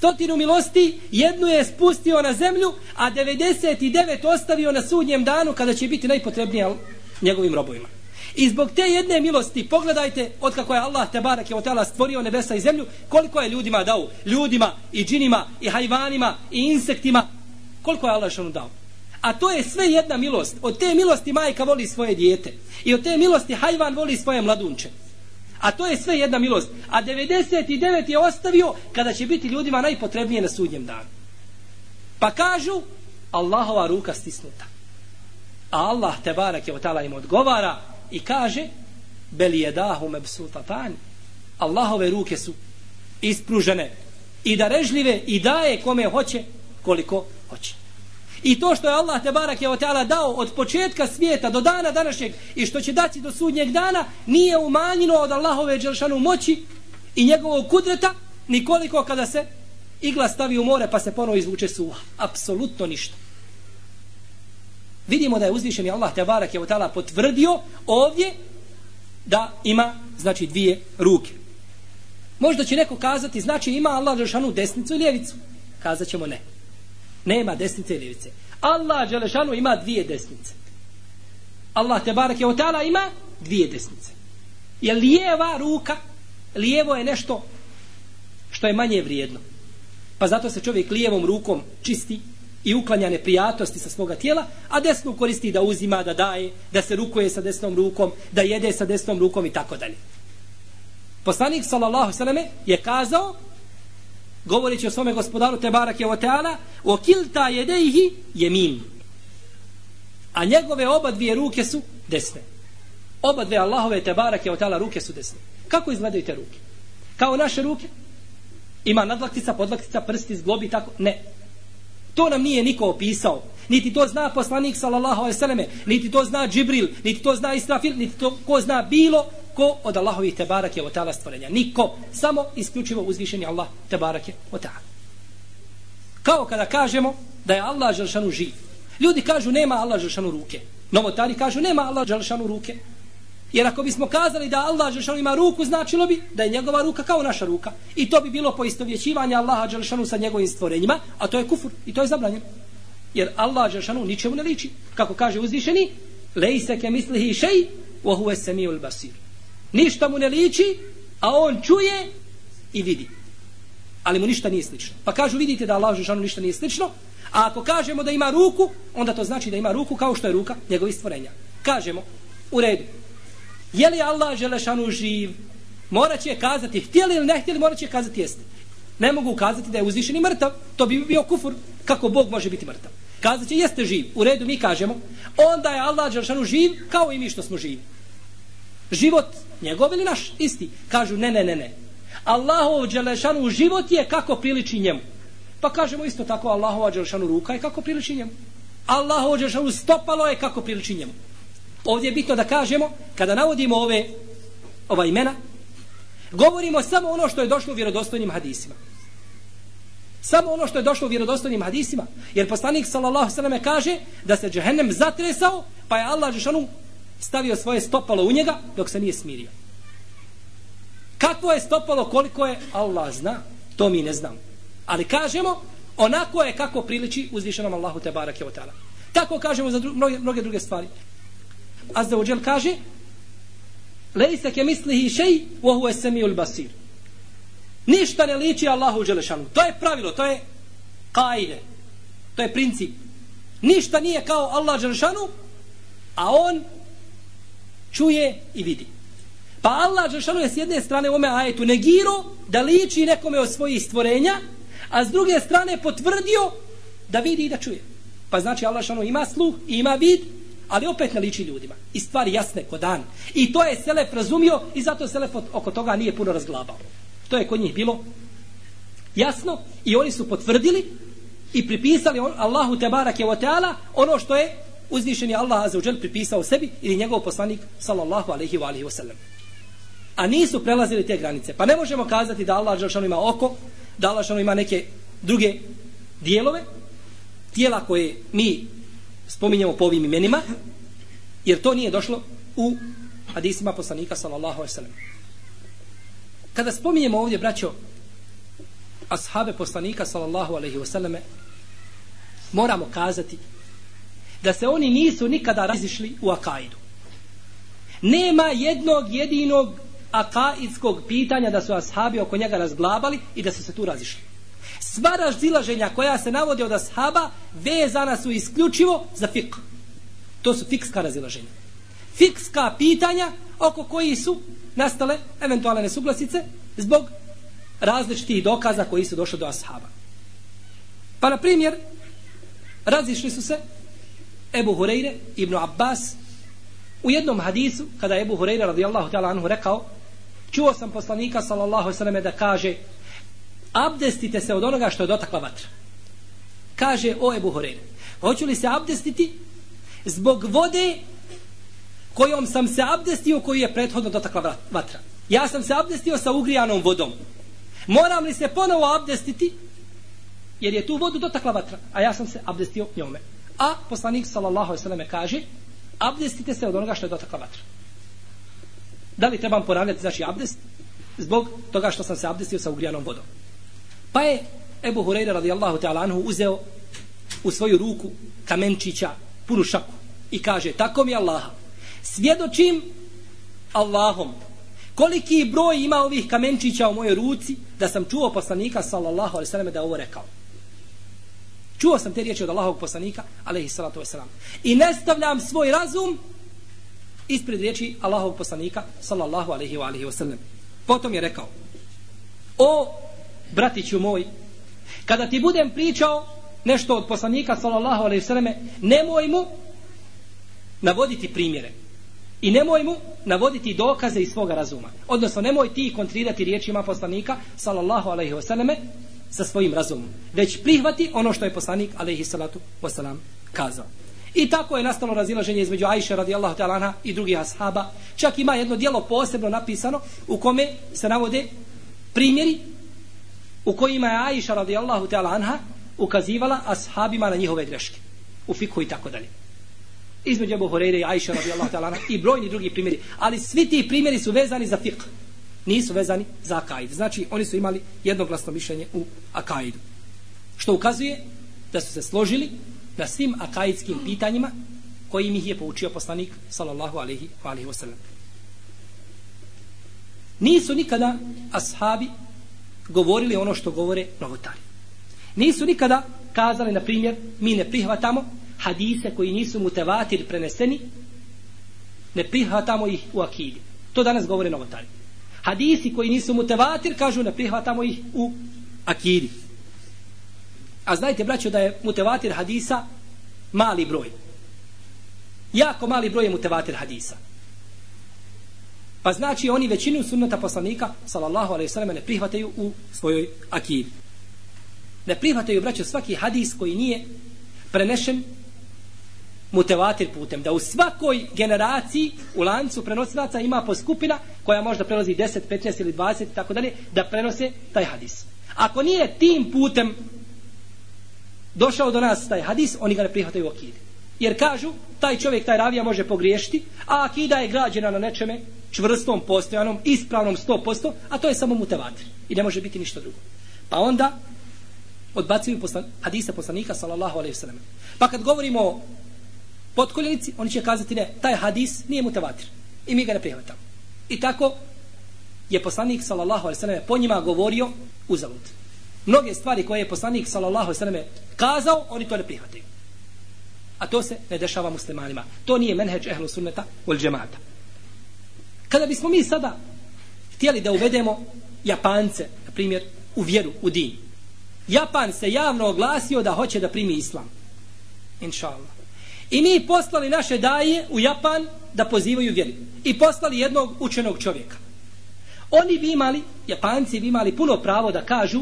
Stotinu milosti jednu je spustio na zemlju, a 99 ostavio na sudnjem danu kada će biti najpotrebnija njegovim robovima. I zbog te jedne milosti, pogledajte od kako je Allah te barak je otala stvorio nebesa i zemlju, koliko je ljudima dao. Ljudima i džinima i hajvanima i insektima. Koliko je Allah što dao. A to je sve jedna milost. Od te milosti majka voli svoje dijete. I od te milosti hajvan voli svoje mladunče. A to je sve jedna milost. A 99 je ostavio kada će biti ljudima najpotrebnije na sudnjem danu. Pa kažu Allahova ruka stisnuta. A Allah te barak je otala im odgovara i kaže Beli jedahu mebsutatani. Allahove ruke su ispružene i darežljive i daje kome hoće koliko hoće. I to što je Allah te barak je o dao od početka svijeta do dana današnjeg i što će dati do sudnjeg dana nije umanjeno od Allahove dželšanu moći i njegovog kudreta nikoliko kada se igla stavi u more pa se ponovo izvuče suha. Apsolutno ništa. Vidimo da je uzvišeni Allah te barak je o potvrdio ovdje da ima znači dvije ruke. Možda će neko kazati znači ima Allah dželšanu desnicu i ljevicu. Kazat ćemo ne. Nema desnice i ljevice. Allah Đelešanu ima dvije desnice. Allah te barak je otala ima dvije desnice. Je lijeva ruka lijevo je nešto što je manje vrijedno. Pa zato se čovjek lijevom rukom čisti i uklanja neprijatnosti sa svoga tijela, a desnu koristi da uzima, da daje, da se rukuje sa desnom rukom, da jede sa desnom rukom i tako dalje. Poslanik sallallahu sallam je kazao govoreći o svome gospodaru Tebarak je o teala o kilta jedeihi jemin a njegove oba dvije ruke su desne. Oba dvije Allahove Tebarak je o teala ruke su desne. Kako izgledaju te ruke? Kao naše ruke? Ima nadlaktica, podlaktica, prsti, zglobi tako, ne. To nam nije niko opisao. Niti to zna poslanik sallallahu alejhi ve selleme niti to zna Džibril niti to zna Israfil niti to ko zna bilo ko od Allahovih tebarak je ta'ala stvorenja niko samo isključivo uzvišeni Allah tebarak je ta'ala kao kada kažemo da je Allah želšanu živ ljudi kažu nema Allah želšanu ruke novotari kažu nema Allah želšanu ruke Jer ako bismo kazali da Allah Želšanu ima ruku, značilo bi da je njegova ruka kao naša ruka. I to bi bilo poistovjećivanje Allaha Želšanu sa njegovim stvorenjima, a to je kufur i to je zabranjeno. Jer Allah Želšanu ničemu ne liči. Kako kaže uzvišeni, lejse ke mislihi šej, vohu es semijul basir. Ništa mu ne liči, a on čuje i vidi. Ali mu ništa nije slično. Pa kažu, vidite da Allah Žešanu ništa nije slično, a ako kažemo da ima ruku, onda to znači da ima ruku kao što je ruka njegovih stvorenja. Kažemo, u redu, Je li Allah Želešanu živ? Morat će kazati, htjeli ili ne htjeli, morat će kazati jeste. Ne mogu kazati da je uzvišeni mrtav. To bi bio kufur. Kako Bog može biti mrtav? Kazat će, jeste živ. U redu mi kažemo, onda je Allah Želešanu živ kao i mi što smo živi. Život njegov ili naš? Isti. Kažu, ne, ne, ne, ne. Allahov Đelešanu život je kako priliči njemu. Pa kažemo isto tako Allahova Đelešanu ruka je kako priliči njemu. Allahov Đelešanu stopalo je kako priliči njemu. Ovdje je bitno da kažemo, kada navodimo ove ova imena, govorimo samo ono što je došlo u vjerodostojnim hadisima. Samo ono što je došlo u vjerodostojnim hadisima. Jer poslanik sallallahu sallam kaže da se džehennem zatresao, pa je Allah žešanu stavio svoje stopalo u njega dok se nije smirio. Kakvo je stopalo, koliko je, Allah zna, to mi ne znam. Ali kažemo, onako je kako priliči uzvišenom Allahu te barake o Tako kažemo za dru mnoge, mnoge druge stvari. Azza wa kaže Lejse ke mislihi šej Vohu es semijul basir Ništa ne liči Allahu Đelešanu To je pravilo, to je kaide To je princip Ništa nije kao Allah Đelešanu A on čuje i vidi Pa Allah Žešanu je s jedne strane u ome ajetu negiro da liči nekome od svojih stvorenja a s druge strane potvrdio da vidi i da čuje. Pa znači Allah Žešanu ima sluh i ima vid ali opet ne liči ljudima. I stvari jasne ko dan. I to je Selef razumio i zato Selef oko toga nije puno razglabao. To je kod njih bilo jasno i oni su potvrdili i pripisali Allahu Tebarake barake wa ono što je uzvišeni Allah azzawajal pripisao sebi ili njegov poslanik sallallahu alaihi wa alaihi wa. A nisu prelazili te granice. Pa ne možemo kazati da Allah azzawajal ima oko, da Allah azzawajal ima neke druge dijelove, tijela koje mi spominjemo po ovim imenima, jer to nije došlo u hadisima poslanika sallallahu alaihi sallam. Kada spominjemo ovdje, braćo, ashabe poslanika sallallahu alaihi wasallam, moramo kazati da se oni nisu nikada razišli u akaidu. Nema jednog jedinog akaidskog pitanja da su ashabi oko njega razglabali i da su se tu razišli. Sva razilaženja koja se navode od ashaba vezana su isključivo za fik. To su fikska razilaženja. Fikska pitanja oko koji su nastale eventualne nesuglasice zbog različitih dokaza koji su došli do ashaba. Pa na primjer, razišli su se Ebu Hureyre, ibn Abbas, u jednom hadisu, kada je Ebu Hureyre radijallahu ta'ala anhu rekao, čuo sam poslanika sallallahu sallam da kaže abdestite se od onoga što je dotakla vatra. Kaže o Ebu Hureyre hoću li se abdestiti zbog vode kojom sam se abdestio koju je prethodno dotakla vatra. Ja sam se abdestio sa ugrijanom vodom. Moram li se ponovo abdestiti jer je tu vodu dotakla vatra, a ja sam se abdestio njome. A poslanik sallallahu alejhi ve kaže: Abdestite se od onoga što je dotakla vatra. Da li trebam ponavljati znači abdest zbog toga što sam se abdestio sa ugrijanom vodom? Pa je Ebu Hureyre radijallahu ta'ala anhu uzeo u svoju ruku kamenčića punu šaku i kaže tako mi Allaha svjedočim Allahom Koliki broj ima ovih kamenčića u mojoj ruci da sam čuo poslanika sallallahu alejhi ve selleme da ovo rekao. Čuo sam te riječi od Allahovog poslanika, alaihi salatu wasalam. I ne stavljam svoj razum ispred riječi Allahovog poslanika, sallallahu alejhi ve alaihi wasallam. Potom je rekao: O bratiću moj, kada ti budem pričao nešto od poslanika sallallahu alejhi ve selleme, nemoj mu navoditi primjere. I nemoj mu navoditi dokaze iz svoga razuma. Odnosno, nemoj ti kontrirati riječima poslanika, sallallahu alaihi wasallame, sa svojim razumom. Već prihvati ono što je poslanik, alaihi salatu wasalam, kazao. I tako je nastalo razilaženje između Ajše radijallahu ta'ala i drugih ashaba. Čak ima jedno dijelo posebno napisano u kome se navode primjeri u kojima je Ajša radijallahu ta'ala ukazivala ashabima na njihove greške. U fiku i tako dalje između Ebu Horeire i Ajša radijallahu ta'ala i brojni drugi primjeri. Ali svi ti primjeri su vezani za fiqh. Nisu vezani za akaid. Znači, oni su imali jednoglasno mišljenje u akaidu. Što ukazuje da su se složili na svim akaidskim pitanjima kojim ih je poučio poslanik sallallahu alaihi wa alaihi wa sallam. Nisu nikada ashabi govorili ono što govore novotari. Nisu nikada kazali, na primjer, mi ne prihvatamo hadise koji nisu mutevatir preneseni ne prihvatamo ih u akidi to danas govore novotari hadisi koji nisu mutevatir kažu ne prihvatamo ih u akidi. A znajte braćo da je mutevatir hadisa mali broj. Jako mali broj je mutevatir hadisa. Pa znači oni većinu sunnata poslanika sallallahu alaihi sallam ne prihvataju u svojoj akidi. Ne prihvataju braćo svaki hadis koji nije prenešen mutevatir putem, da u svakoj generaciji u lancu prenosilaca ima po skupina koja možda prelazi 10, 15 ili 20 tako dalje, da prenose taj hadis. Ako nije tim putem došao do nas taj hadis, oni ga ne prihvataju u. Jer kažu, taj čovjek, taj ravija može pogriješiti, a akida je građena na nečeme čvrstom, postojanom, ispravnom 100%, a to je samo mutevatir. I ne može biti ništa drugo. Pa onda odbacuju poslan, hadisa poslanika, sallallahu alaihi sallam. Pa kad govorimo potkoljenici, oni će kazati ne, taj hadis nije mutavatir. I mi ga ne prihvatamo. I tako je poslanik sallallahu alejhi ve selleme po njima govorio uzalud. Mnoge stvari koje je poslanik sallallahu alejhi ve selleme kazao, oni to ne prihvataju. A to se ne dešava muslimanima. To nije menheđ ehlu sunneta ul džemata. Kada bismo mi sada htjeli da uvedemo Japance, na primjer, u vjeru, u din. Japan se javno oglasio da hoće da primi islam. Inša Allah. I mi poslali naše daje u Japan da pozivaju vjeri. I poslali jednog učenog čovjeka. Oni bi imali, Japanci bi imali puno pravo da kažu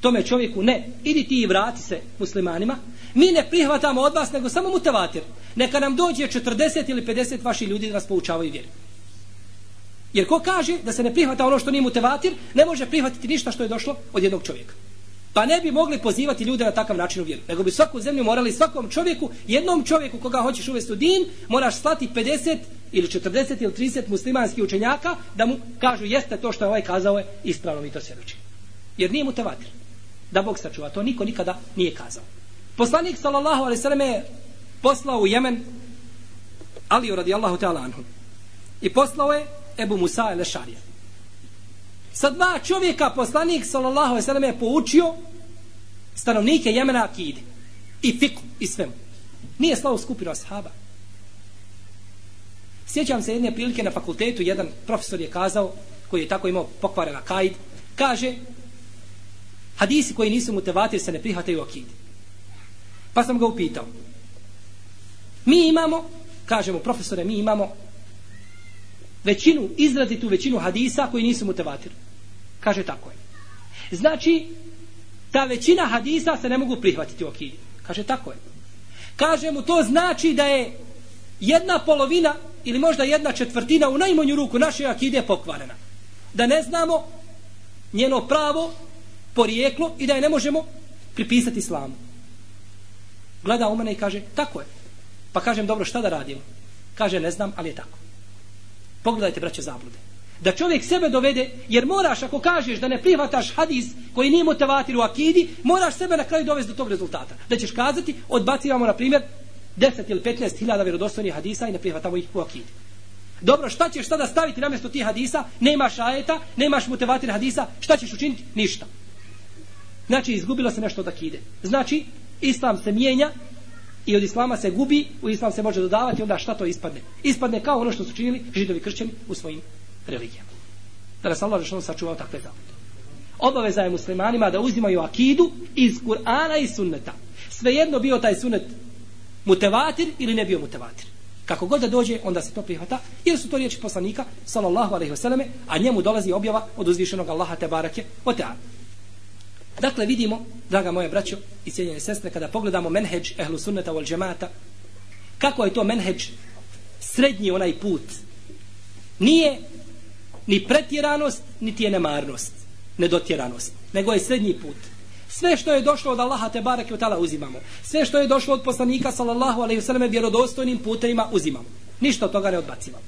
tome čovjeku ne, idi ti i vrati se muslimanima. Mi ne prihvatamo od vas, nego samo mutavatir. Neka nam dođe 40 ili 50 vaši ljudi da nas poučavaju vjeru. Jer ko kaže da se ne prihvata ono što nije mutevatir, ne može prihvatiti ništa što je došlo od jednog čovjeka. Pa ne bi mogli pozivati ljude na takav način u vjeru. Nego bi svaku zemlju morali svakom čovjeku, jednom čovjeku koga hoćeš uvesti u din, moraš slati 50 ili 40 ili 30 muslimanskih učenjaka da mu kažu jeste to što je ovaj kazao je ispravno mi to svjedoči. Jer nije mu tevatir. Da Bog sačuva. To niko nikada nije kazao. Poslanik sallallahu alaihi sallam je poslao u Jemen Aliju radijallahu ta'ala anhu. I poslao je Ebu Musa el-Ešarija. Sa dva čovjeka poslanik sallallahu alejhi ve sellem je poučio stanovnike Jemena akide i fiku i svemu. Nije slao skupinu ashaba. Sjećam se jedne prilike na fakultetu, jedan profesor je kazao, koji je tako imao pokvaren akaid, kaže, hadisi koji nisu mutevatir se ne prihvataju akide. Pa sam ga upitao. Mi imamo, kažemo profesore, mi imamo većinu, izrazitu većinu hadisa koji nisu mutevatir. Kaže tako je. Znači, ta većina hadisa se ne mogu prihvatiti u akidi. Kaže tako je. Kaže mu, to znači da je jedna polovina ili možda jedna četvrtina u najmanju ruku naše akide pokvarena. Da ne znamo njeno pravo, porijeklo i da je ne možemo pripisati islamu. Gleda u mene i kaže, tako je. Pa kažem, dobro, šta da radimo? Kaže, ne znam, ali je tako. Pogledajte, braće, zablude da čovjek sebe dovede, jer moraš ako kažeš da ne prihvataš hadis koji nije motivatir u akidi, moraš sebe na kraju dovesti do tog rezultata. Da ćeš kazati, odbacivamo na primjer 10 ili 15 hiljada vjerodostojnih hadisa i ne prihvatamo ih u akidi. Dobro, šta ćeš sada staviti na mjesto tih hadisa? Nemaš ajeta, nemaš motivatir hadisa, šta ćeš učiniti? Ništa. Znači, izgubilo se nešto od akide. Znači, islam se mijenja i od islama se gubi, u islam se može dodavati, onda šta to ispadne? Ispadne kao ono što su činili židovi kršćani u svojim religijama. Da nas Allah rešeno sačuvao takve zavode. Obaveza je muslimanima da uzimaju akidu iz Kur'ana i sunneta. Svejedno bio taj sunnet mutevatir ili ne bio mutevatir. Kako god da dođe, onda se to prihvata, jer su to riječi poslanika, sallallahu alaihi vseleme, a njemu dolazi objava od uzvišenog Allaha te barake o. Dakle, vidimo, draga moje braćo i cijenjene sestre, kada pogledamo menheđ ehlu sunneta vol džemata, kako je to menheđ srednji onaj put. Nije ni pretjeranost, niti je nemarnost, nedotjeranost, nego je srednji put. Sve što je došlo od Allaha te bareke tala uzimamo. Sve što je došlo od poslanika sallallahu alejhi ve selleme vjerodostojnim putevima uzimamo. Ništa od toga ne odbacivamo.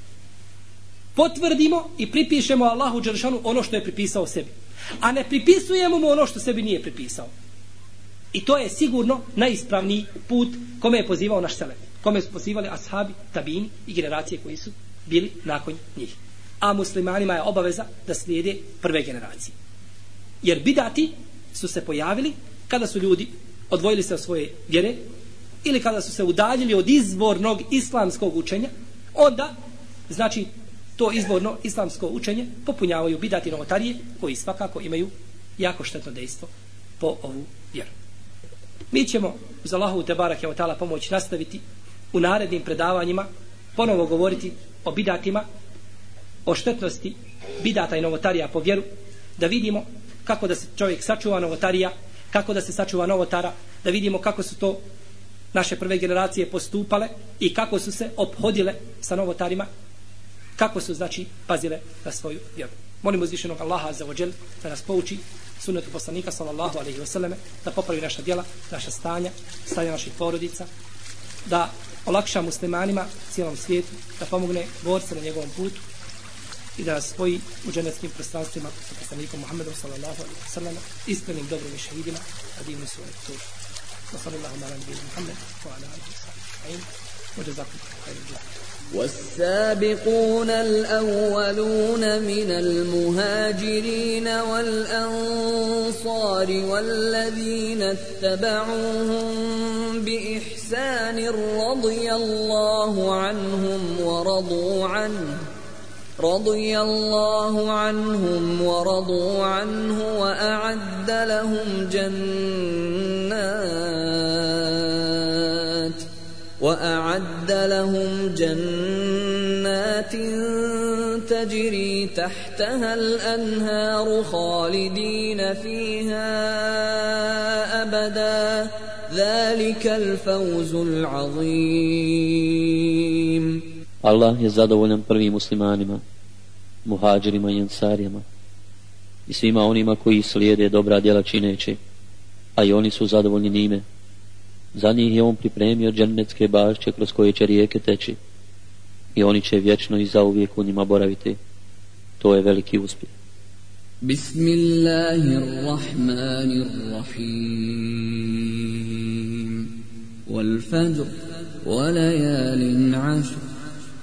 Potvrdimo i pripišemo Allahu džeršanu ono što je pripisao sebi. A ne pripisujemo mu ono što sebi nije pripisao. I to je sigurno najispravniji put kome je pozivao naš selef. Kome su pozivali ashabi, tabini i generacije koji su bili nakon njih. A muslimanima je obaveza da slijede prve generacije. Jer bidati su se pojavili kada su ljudi odvojili se od svoje vjere ili kada su se udaljili od izvornog islamskog učenja, onda, znači, to izvorno islamsko učenje popunjavaju bidati novotarije koji svakako imaju jako štetno dejstvo po ovu vjeru. Mi ćemo uz Allahovu te barak pomoć nastaviti u narednim predavanjima ponovo govoriti o bidatima o štetnosti bidata i novotarija po vjeru da vidimo kako da se čovjek sačuva novotarija kako da se sačuva novotara da vidimo kako su to naše prve generacije postupale i kako su se obhodile sa novotarima kako su znači pazile na svoju vjeru. Molimo uzvišenog Allaha za ođel da nas pouči sunnetu poslanika sallallahu alaihi wasallam da popravi naša djela, naša stanja, stanja naših porodica, da olakša muslimanima cijelom svijetu, da pomogne borce na njegovom putu i da spoji u dženeckim prostranstvima sa poslanikom Muhammedom sallallahu alaihi wasallam iskrenim dobrim šehidima a divni su ovaj tur. Wa sallallahu ala nabiju Muhammed wa ala alihi wa sallam. Wa jazakum khairu
والسابقون الأولون من المهاجرين والأنصار والذين اتبعوهم بإحسان رضي الله عنهم ورضوا عنه رضي الله عنهم ورضوا عنه وأعد لهم جنات وأعد لهم جنات تجري تحتها الأنهار خالدين فيها أبدا ذلك الفوز العظيم
Allah je zadovoljan prvim muslimanima, muhađirima i ansarijama i svima onima koji slijede dobra djela čineće, a i oni su zadovoljni njime. Za njih je on pripremio džennetske bašće kroz koje će rijeke teći i oni će vječno i zauvijek u njima boraviti. To je veliki uspjeh.
Bismillahirrahmanirrahim Wal fajr wa layalin ashr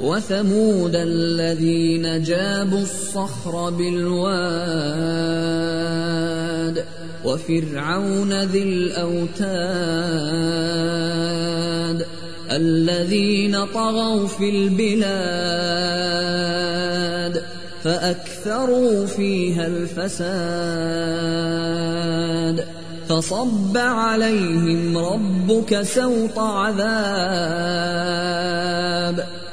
وثمود الذين جابوا الصخر بالواد وفرعون ذي الأوتاد الذين طغوا في البلاد فأكثروا فيها الفساد فصب عليهم ربك سوط عذاب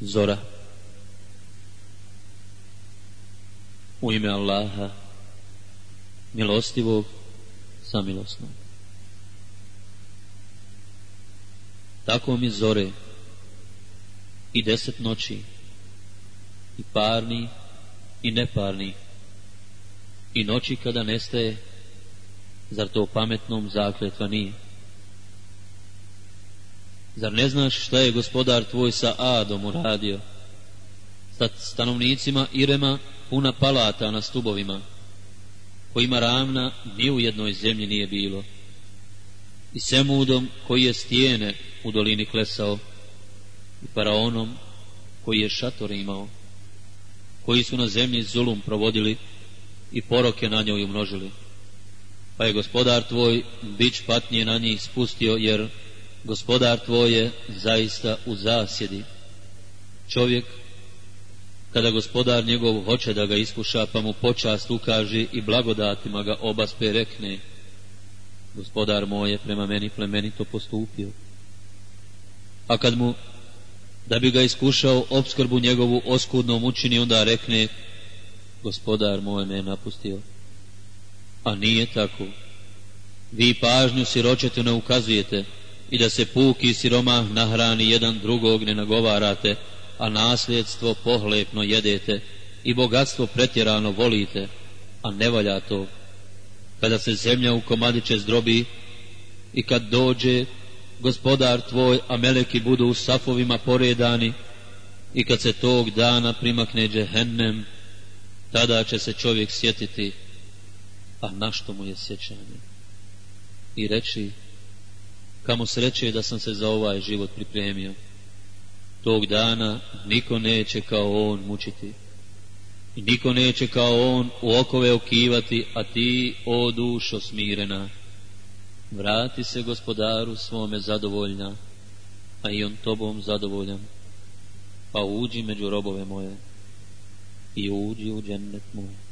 Zora. U ime Allaha Milostivog Samilosnog. Tako mi zore I deset noći I parni I neparni I noći kada nestaje Zar to pametnom zakletva nije? Zar ne znaš šta je gospodar tvoj sa Adom uradio? Sa stanovnicima Irema puna palata na stubovima, kojima ravna ni u jednoj zemlji nije bilo. I Semudom koji je stijene u dolini klesao, i Paraonom koji je šator imao, koji su na zemlji zulum provodili i poroke na njoj umnožili. Pa je gospodar tvoj bić patnje na njih spustio, jer gospodar tvoj je zaista u zasjedi. Čovjek, kada gospodar njegov hoće da ga iskuša, pa mu počast ukaži i blagodatima ga obaspe rekne, gospodar moj je prema meni plemenito postupio. A kad mu, da bi ga iskušao, obskrbu njegovu oskudnom učini, onda rekne, gospodar moj me je napustio. A nije tako. Vi pažnju siročetu ne ukazujete, i da se puki siromah nahrani jedan drugog ne nagovarate, a nasljedstvo pohlepno jedete i bogatstvo pretjerano volite, a ne valja to. Kada se zemlja u komadiće zdrobi i kad dođe gospodar tvoj, a meleki budu u safovima poredani i kad se tog dana primakne džehennem, tada će se čovjek sjetiti, a našto mu je sjećanje? I reći, kamo sreće da sam se za ovaj život pripremio. Tog dana niko neće kao on mučiti. I niko neće kao on u okove okivati, a ti, o dušo smirena, vrati se gospodaru svome zadovoljna, a i on tobom zadovoljan, pa uđi među robove moje i uđi u džennet moj.